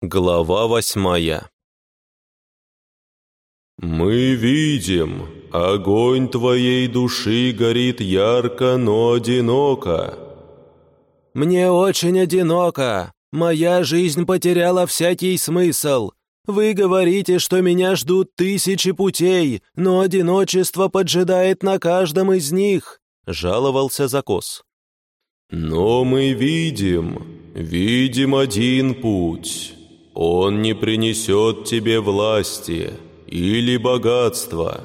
Глава восьмая «Мы видим, огонь твоей души горит ярко, но одиноко». «Мне очень одиноко. Моя жизнь потеряла всякий смысл. Вы говорите, что меня ждут тысячи путей, но одиночество поджидает на каждом из них», — жаловался Закос. «Но мы видим, видим один путь. Он не принесет тебе власти» или богатство».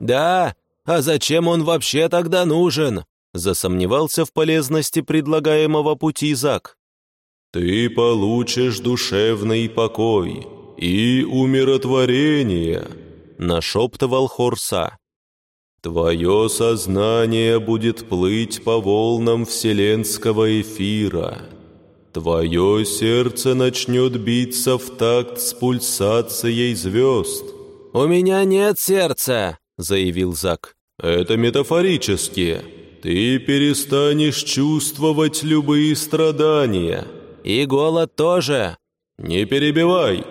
«Да, а зачем он вообще тогда нужен?» засомневался в полезности предлагаемого пути Зак. «Ты получишь душевный покой и умиротворение», нашептывал Хорса. «Твое сознание будет плыть по волнам вселенского эфира. Твое сердце начнет биться в такт с пульсацией звезд. «У меня нет сердца», — заявил Зак. «Это метафорически. Ты перестанешь чувствовать любые страдания». «И голод тоже». «Не перебивай».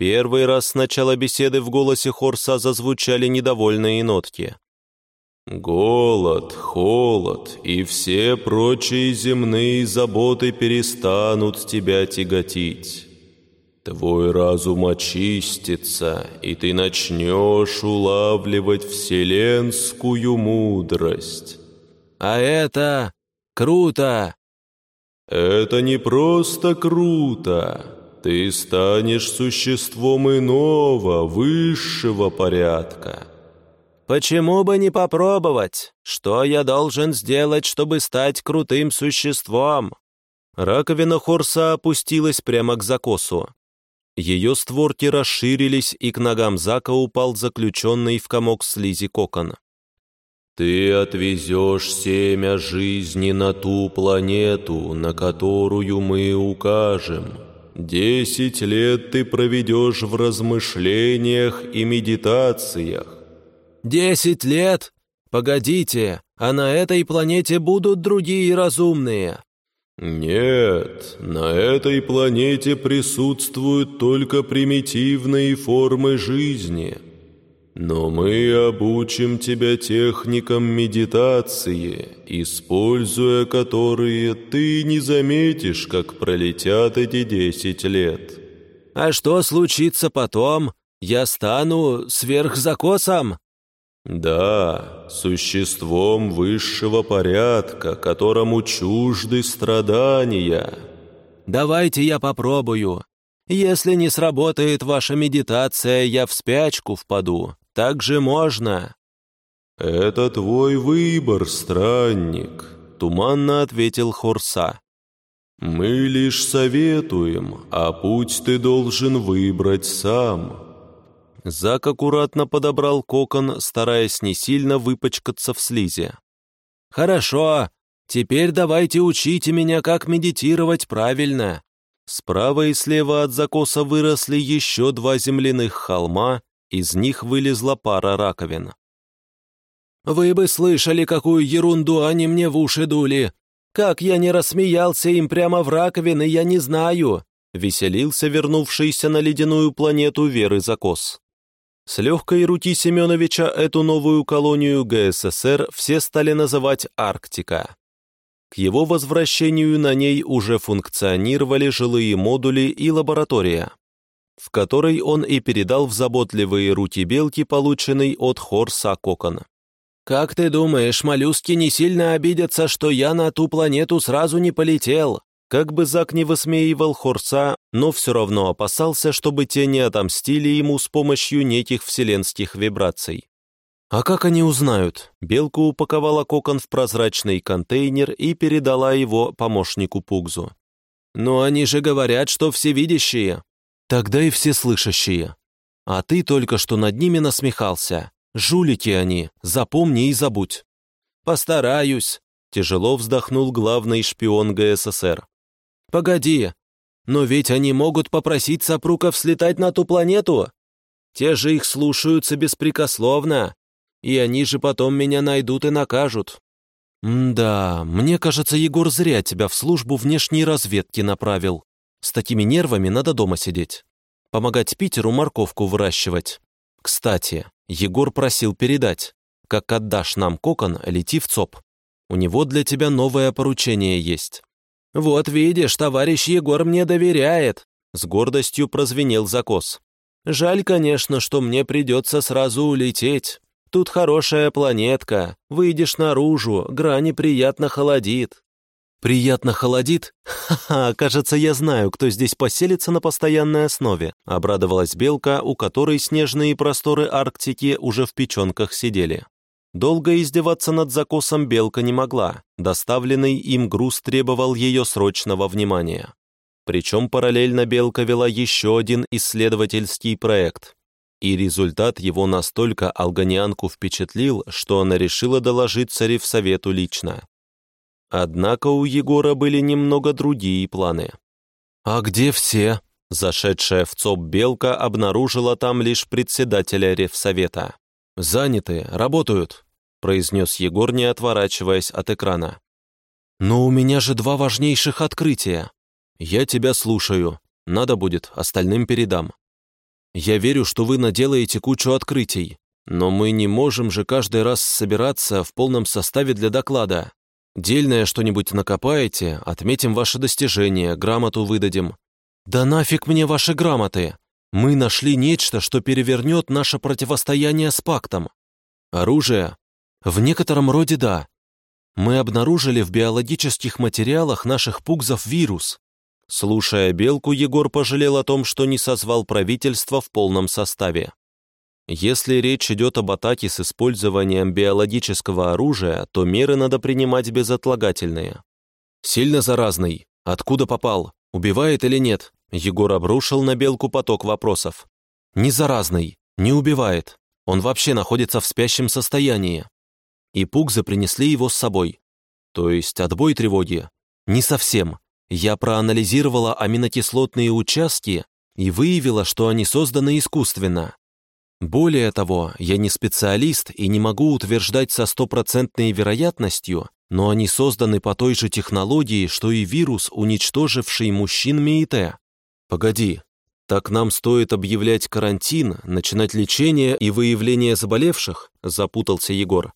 Первый раз с начала беседы в голосе Хорса зазвучали недовольные нотки. «Голод, холод и все прочие земные заботы перестанут тебя тяготить». Твой разум очистится, и ты начнешь улавливать вселенскую мудрость. А это круто. Это не просто круто. Ты станешь существом иного, высшего порядка. Почему бы не попробовать? Что я должен сделать, чтобы стать крутым существом? Раковина Хорса опустилась прямо к закосу. Ее створки расширились, и к ногам Зака упал заключенный в комок слизи кокон. «Ты отвезешь семя жизни на ту планету, на которую мы укажем. Десять лет ты проведешь в размышлениях и медитациях». «Десять лет? Погодите, а на этой планете будут другие разумные?» Нет, на этой планете присутствуют только примитивные формы жизни. Но мы обучим тебя техникам медитации, используя которые ты не заметишь, как пролетят эти десять лет. А что случится потом? Я стану сверхзакосом? Да, существом высшего порядка, которому чужды страдания. Давайте я попробую. Если не сработает ваша медитация, я в спячку впаду. Так же можно. Это твой выбор, странник, туманно ответил Хорса. Мы лишь советуем, а путь ты должен выбрать сам. Зак аккуратно подобрал кокон, стараясь не сильно выпачкаться в слизи. «Хорошо, теперь давайте учите меня, как медитировать правильно». Справа и слева от закоса выросли еще два земляных холма, из них вылезла пара раковин. «Вы бы слышали, какую ерунду они мне в уши дули! Как я не рассмеялся им прямо в раковины, я не знаю!» веселился вернувшийся на ледяную планету Веры Закос. С легкой руки Семеновича эту новую колонию ГССР все стали называть «Арктика». К его возвращению на ней уже функционировали жилые модули и лаборатория, в которой он и передал в заботливые руки белки, полученный от Хорса Кокон. «Как ты думаешь, моллюски не сильно обидятся, что я на ту планету сразу не полетел?» Как бы Зак не высмеивал Хорса, но все равно опасался, чтобы те не отомстили ему с помощью неких вселенских вибраций. А как они узнают? Белка упаковала кокон в прозрачный контейнер и передала его помощнику Пугзу. «Но они же говорят, что всевидящие». «Тогда и всеслышащие. А ты только что над ними насмехался. Жулики они, запомни и забудь». «Постараюсь», — тяжело вздохнул главный шпион ГССР. «Погоди, но ведь они могут попросить сопруков слетать на ту планету. Те же их слушаются беспрекословно, и они же потом меня найдут и накажут». «Да, мне кажется, Егор зря тебя в службу внешней разведки направил. С такими нервами надо дома сидеть. Помогать Питеру морковку выращивать. Кстати, Егор просил передать. Как отдашь нам кокон, лети в ЦОП. У него для тебя новое поручение есть». «Вот видишь, товарищ Егор мне доверяет», — с гордостью прозвенел закос. «Жаль, конечно, что мне придется сразу улететь. Тут хорошая планетка, выйдешь наружу, грани приятно холодит». «Приятно холодит? Ха-ха, кажется, я знаю, кто здесь поселится на постоянной основе», обрадовалась Белка, у которой снежные просторы Арктики уже в печенках сидели. Долго издеваться над закосом Белка не могла, доставленный им груз требовал ее срочного внимания. Причем параллельно Белка вела еще один исследовательский проект. И результат его настолько алганианку впечатлил, что она решила доложить царевсовету лично. Однако у Егора были немного другие планы. «А где все?» Зашедшая в ЦОП Белка обнаружила там лишь председателя Ревсовета. «Заняты, работают», — произнес Егор, не отворачиваясь от экрана. «Но у меня же два важнейших открытия. Я тебя слушаю. Надо будет, остальным передам. Я верю, что вы наделаете кучу открытий, но мы не можем же каждый раз собираться в полном составе для доклада. Дельное что-нибудь накопаете, отметим ваши достижения, грамоту выдадим. Да нафиг мне ваши грамоты!» Мы нашли нечто, что перевернет наше противостояние с пактом. Оружие? В некотором роде да. Мы обнаружили в биологических материалах наших пугзов вирус. Слушая Белку, Егор пожалел о том, что не созвал правительство в полном составе. Если речь идет об атаке с использованием биологического оружия, то меры надо принимать безотлагательные. Сильно заразный. Откуда попал? Убивает или нет? Егор обрушил на Белку поток вопросов. «Не заразный, не убивает. Он вообще находится в спящем состоянии». И пугзы принесли его с собой. То есть отбой тревоги? Не совсем. Я проанализировала аминокислотные участки и выявила, что они созданы искусственно. Более того, я не специалист и не могу утверждать со стопроцентной вероятностью, но они созданы по той же технологии, что и вирус, уничтоживший мужчин МИИТ. «Погоди, так нам стоит объявлять карантин, начинать лечение и выявление заболевших?» – запутался Егор.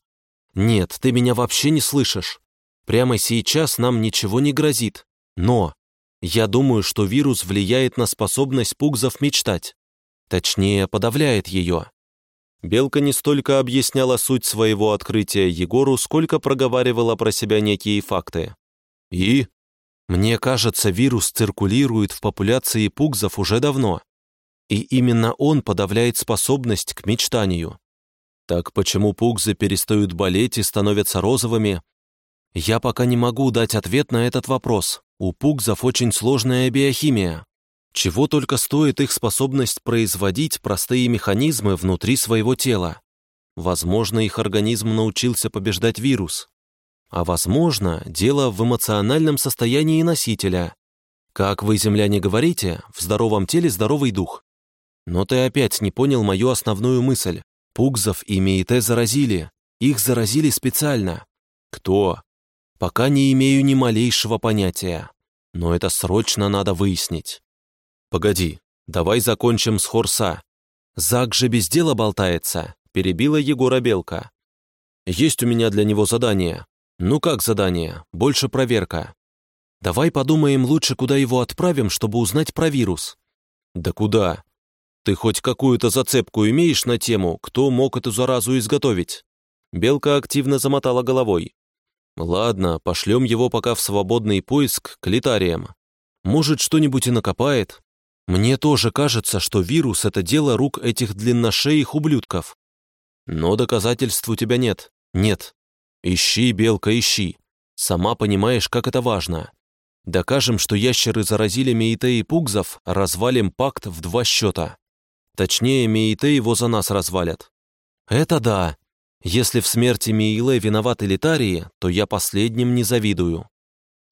«Нет, ты меня вообще не слышишь. Прямо сейчас нам ничего не грозит. Но я думаю, что вирус влияет на способность пугзов мечтать. Точнее, подавляет ее». Белка не столько объясняла суть своего открытия Егору, сколько проговаривала про себя некие факты. «И?» Мне кажется, вирус циркулирует в популяции пугзов уже давно. И именно он подавляет способность к мечтанию. Так почему пугзы перестают болеть и становятся розовыми? Я пока не могу дать ответ на этот вопрос. У пугзов очень сложная биохимия. Чего только стоит их способность производить простые механизмы внутри своего тела. Возможно, их организм научился побеждать вирус. А возможно, дело в эмоциональном состоянии носителя. Как вы, земляне, говорите, в здоровом теле здоровый дух. Но ты опять не понял мою основную мысль. Пугзов и Меите заразили. Их заразили специально. Кто? Пока не имею ни малейшего понятия. Но это срочно надо выяснить. Погоди, давай закончим с Хорса. Зак же без дела болтается, перебила Егора Белка. Есть у меня для него задание. «Ну как задание? Больше проверка. Давай подумаем лучше, куда его отправим, чтобы узнать про вирус». «Да куда? Ты хоть какую-то зацепку имеешь на тему, кто мог эту заразу изготовить?» Белка активно замотала головой. «Ладно, пошлем его пока в свободный поиск к литариям. Может, что-нибудь и накопает. Мне тоже кажется, что вирус — это дело рук этих длинношеих ублюдков. Но доказательств у тебя нет. Нет, Ищи, белка, ищи. Сама понимаешь, как это важно. Докажем, что ящеры заразили Меите Пугзов, развалим пакт в два счета. Точнее, Меите его за нас развалят. Это да. Если в смерти Меиле виноваты Литарии, то я последним не завидую.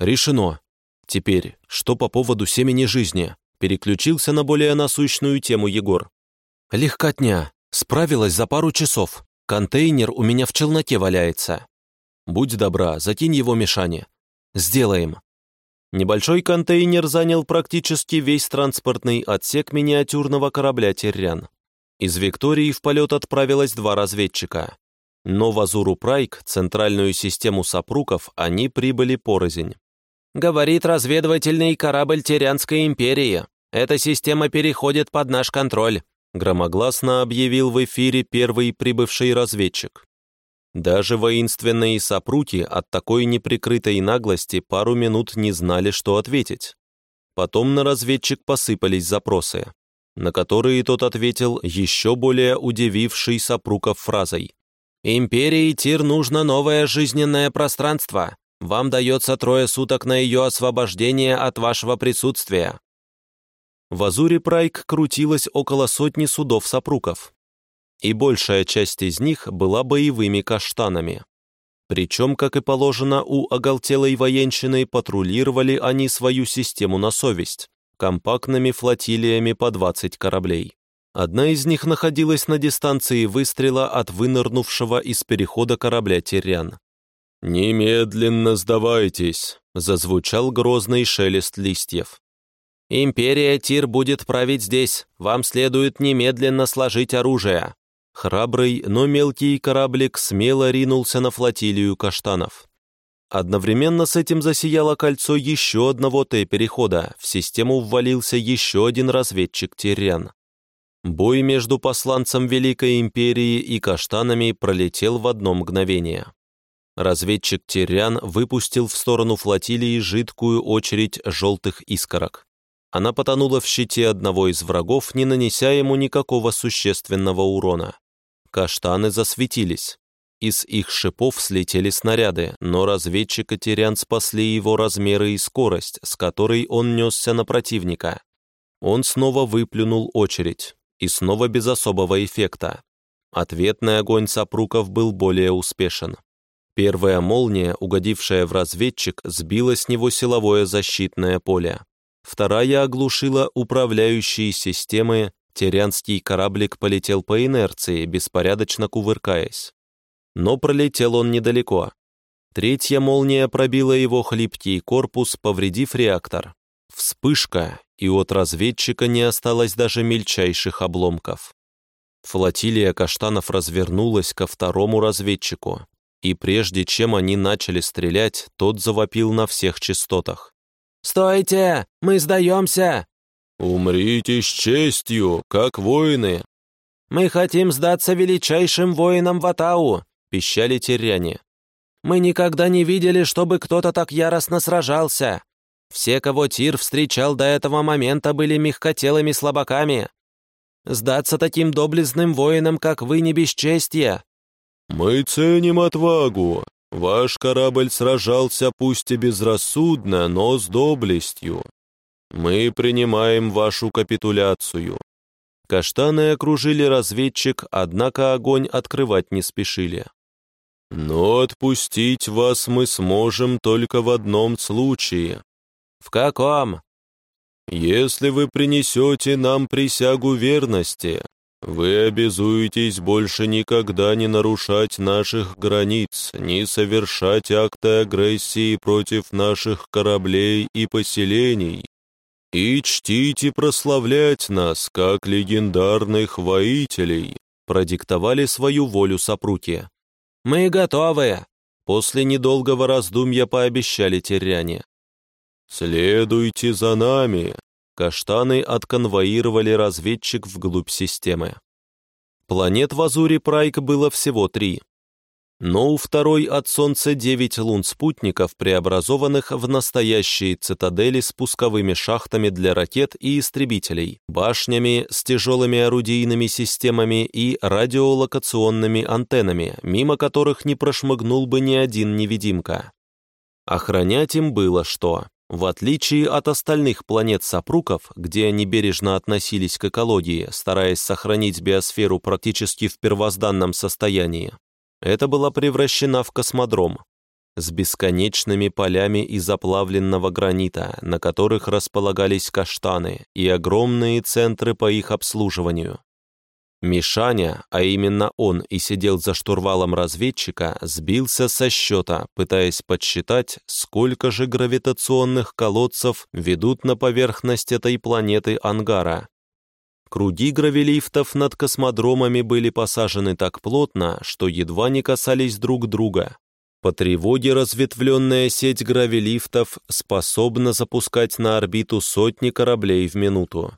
Решено. Теперь, что по поводу семени жизни? Переключился на более насущную тему Егор. Легкотня. Справилась за пару часов. Контейнер у меня в челноке валяется. Будь добра, закинь его Мишане. Сделаем. Небольшой контейнер занял практически весь транспортный отсек миниатюрного корабля «Террян». Из Виктории в полет отправилось два разведчика. Но в Азуру Прайк, центральную систему сопруков, они прибыли порознь. «Говорит разведывательный корабль Терянской империи. Эта система переходит под наш контроль», громогласно объявил в эфире первый прибывший разведчик. Даже воинственные сопруки от такой неприкрытой наглости пару минут не знали, что ответить. Потом на разведчик посыпались запросы, на которые тот ответил еще более удививший сопруков фразой. «Империи Тир нужно новое жизненное пространство. Вам дается трое суток на ее освобождение от вашего присутствия». В Азуре Прайк крутилось около сотни судов сопруков, и большая часть из них была боевыми каштанами. Причем, как и положено, у оголтелой военщины патрулировали они свою систему на совесть, компактными флотилиями по 20 кораблей. Одна из них находилась на дистанции выстрела от вынырнувшего из перехода корабля «Терян». «Немедленно сдавайтесь!» — зазвучал грозный шелест листьев. «Империя Тир будет править здесь. Вам следует немедленно сложить оружие», Храбрый, но мелкий кораблик смело ринулся на флотилию каштанов. Одновременно с этим засияло кольцо еще одного Т-перехода, в систему ввалился еще один разведчик Тирян. Бой между посланцем Великой Империи и каштанами пролетел в одно мгновение. Разведчик Тирян выпустил в сторону флотилии жидкую очередь желтых искорок. Она потонула в щите одного из врагов, не нанеся ему никакого существенного урона. Каштаны засветились. Из их шипов слетели снаряды, но разведчик Катерян спасли его размеры и скорость, с которой он несся на противника. Он снова выплюнул очередь, и снова без особого эффекта. Ответный огонь сопруков был более успешен. Первая молния, угодившая в разведчик, сбила с него силовое защитное поле. Вторая оглушила управляющие системы Терянский кораблик полетел по инерции, беспорядочно кувыркаясь. Но пролетел он недалеко. Третья молния пробила его хлипкий корпус, повредив реактор. Вспышка, и от разведчика не осталось даже мельчайших обломков. Флотилия каштанов развернулась ко второму разведчику, и прежде чем они начали стрелять, тот завопил на всех частотах. «Стойте! Мы сдаемся! «Умрите с честью, как воины!» «Мы хотим сдаться величайшим воинам Ватау!» — пищали теряне. «Мы никогда не видели, чтобы кто-то так яростно сражался. Все, кого Тир встречал до этого момента, были мягкотелыми слабаками. Сдаться таким доблестным воинам, как вы, не бесчестье!» «Мы ценим отвагу. Ваш корабль сражался пусть и безрассудно, но с доблестью. «Мы принимаем вашу капитуляцию». Каштаны окружили разведчик, однако огонь открывать не спешили. «Но отпустить вас мы сможем только в одном случае». «В каком?» «Если вы принесете нам присягу верности, вы обязуетесь больше никогда не нарушать наших границ, не совершать акты агрессии против наших кораблей и поселений, и чтите прославлять нас, как легендарных воителей», продиктовали свою волю сопруки. «Мы готовы!» После недолгого раздумья пообещали теряне. «Следуйте за нами!» Каштаны отконвоировали разведчик вглубь системы. Планет в Азуре Прайк было всего три, но у второй от Солнца девять лун-спутников, преобразованных в настоящие цитадели с пусковыми шахтами для ракет и истребителей, башнями с тяжелыми орудийными системами и радиолокационными антеннами, мимо которых не прошмыгнул бы ни один невидимка. Охранять им было что. В отличие от остальных планет-сопруков, где они бережно относились к экологии, стараясь сохранить биосферу практически в первозданном состоянии, это была превращена в космодром с бесконечными полями из оплавленного гранита, на которых располагались каштаны и огромные центры по их обслуживанию. Мишаня, а именно он и сидел за штурвалом разведчика, сбился со счета, пытаясь подсчитать, сколько же гравитационных колодцев ведут на поверхность этой планеты Ангара. Круги гравилифтов над космодромами были посажены так плотно, что едва не касались друг друга. По тревоге разветвленная сеть гравилифтов способна запускать на орбиту сотни кораблей в минуту.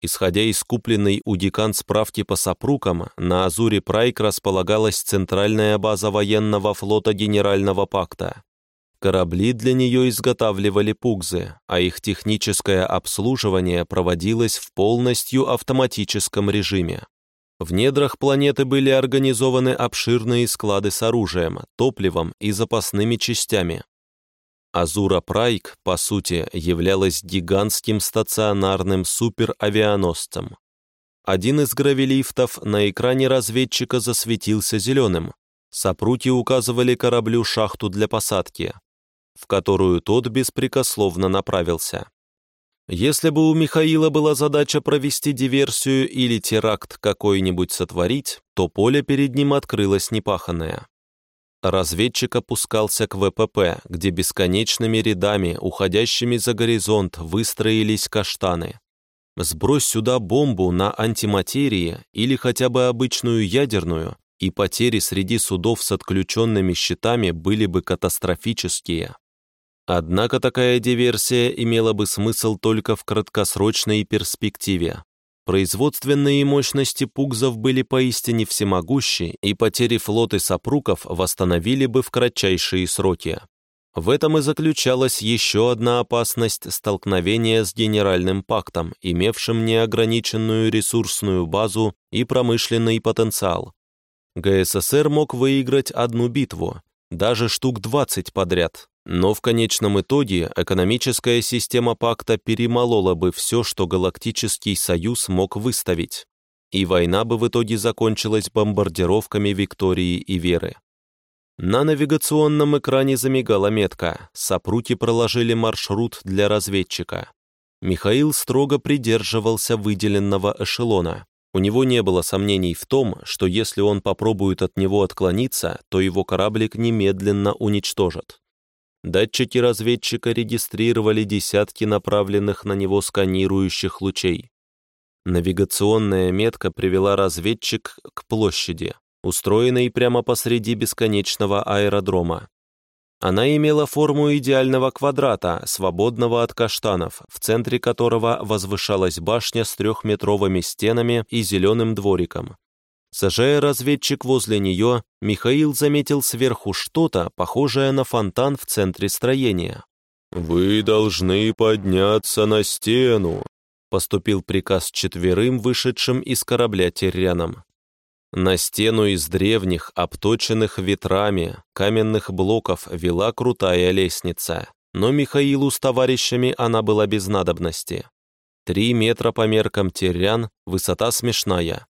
Исходя из купленной у Дикан справки по сопрукам, на Азуре Прайк располагалась центральная база военного флота Генерального пакта. Корабли для нее изготавливали пугзы, а их техническое обслуживание проводилось в полностью автоматическом режиме. В недрах планеты были организованы обширные склады с оружием, топливом и запасными частями. Азура Прайк, по сути, являлась гигантским стационарным суперавианосцем. Один из гравилифтов на экране разведчика засветился зеленым. Сопруки указывали кораблю шахту для посадки, в которую тот беспрекословно направился. Если бы у Михаила была задача провести диверсию или теракт какой-нибудь сотворить, то поле перед ним открылось непаханное. Разведчик опускался к ВПП, где бесконечными рядами, уходящими за горизонт, выстроились каштаны. Сбрось сюда бомбу на антиматерии или хотя бы обычную ядерную, и потери среди судов с отключенными щитами были бы катастрофические. Однако такая диверсия имела бы смысл только в краткосрочной перспективе. Производственные мощности пугзов были поистине всемогущи, и потери флоты сопруков восстановили бы в кратчайшие сроки. В этом и заключалась еще одна опасность столкновения с Генеральным пактом, имевшим неограниченную ресурсную базу и промышленный потенциал. ГССР мог выиграть одну битву, даже штук 20 подряд, но в конечном итоге экономическая система пакта перемолола бы все, что Галактический Союз мог выставить, и война бы в итоге закончилась бомбардировками Виктории и Веры. На навигационном экране замигала метка, сопруки проложили маршрут для разведчика. Михаил строго придерживался выделенного эшелона. У него не было сомнений в том, что если он попробует от него отклониться, то его кораблик немедленно уничтожат. Датчики разведчика регистрировали десятки направленных на него сканирующих лучей. Навигационная метка привела разведчик к площади, устроенной прямо посреди бесконечного аэродрома. Она имела форму идеального квадрата, свободного от каштанов, в центре которого возвышалась башня с трехметровыми стенами и зеленым двориком, Сажая разведчик возле нее, Михаил заметил сверху что-то, похожее на фонтан в центре строения. «Вы должны подняться на стену», — поступил приказ четверым, вышедшим из корабля террянам. На стену из древних, обточенных ветрами, каменных блоков вела крутая лестница, но Михаилу с товарищами она была без надобности. Три метра по меркам террян, высота смешная.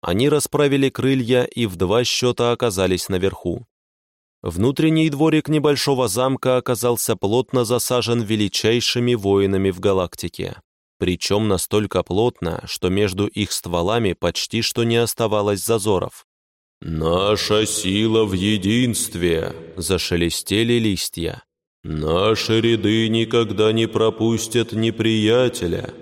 Они расправили крылья и в два счета оказались наверху. Внутренний дворик небольшого замка оказался плотно засажен величайшими воинами в галактике. Причем настолько плотно, что между их стволами почти что не оставалось зазоров. «Наша сила в единстве!» – зашелестели листья. «Наши ряды никогда не пропустят неприятеля!»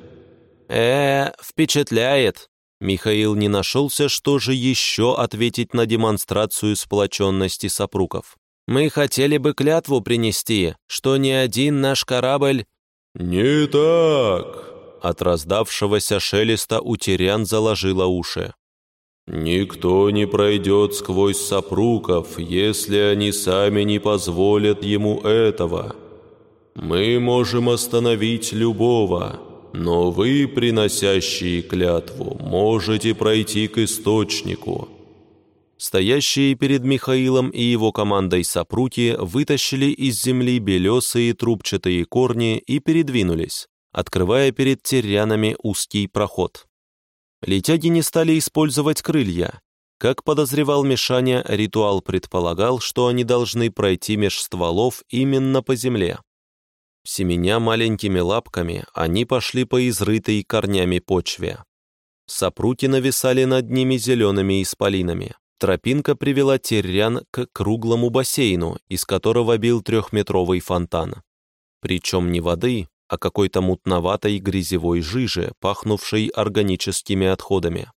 «Э, впечатляет!» Михаил не нашелся, что же еще ответить на демонстрацию сплоченности сопруков. «Мы хотели бы клятву принести, что ни один наш корабль...» «Не так!» От раздавшегося шелеста утерян заложила уши. «Никто не пройдет сквозь сопруков, если они сами не позволят ему этого. Мы можем остановить любого, но вы, приносящие клятву, можете пройти к источнику». Стоящие перед Михаилом и его командой сопруки вытащили из земли белесые трубчатые корни и передвинулись, открывая перед терянами узкий проход. Летяги не стали использовать крылья. Как подозревал Мишаня, ритуал предполагал, что они должны пройти меж стволов именно по земле. Семеня маленькими лапками, они пошли по изрытой корнями почве. Сапруки нависали над ними зелеными исполинами. Тропинка привела Террян к круглому бассейну, из которого бил трехметровый фонтан. Причем не воды, а какой-то мутноватой грязевой жижи, пахнувшей органическими отходами.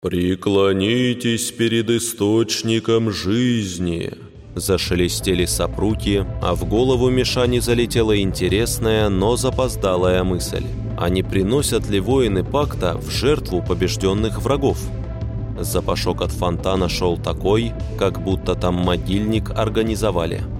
«Преклонитесь перед источником жизни», Зашелестели сопруки, а в голову Мишани залетела интересная, но запоздалая мысль. А не приносят ли воины пакта в жертву побежденных врагов? Запашок от фонтана шел такой, как будто там могильник организовали –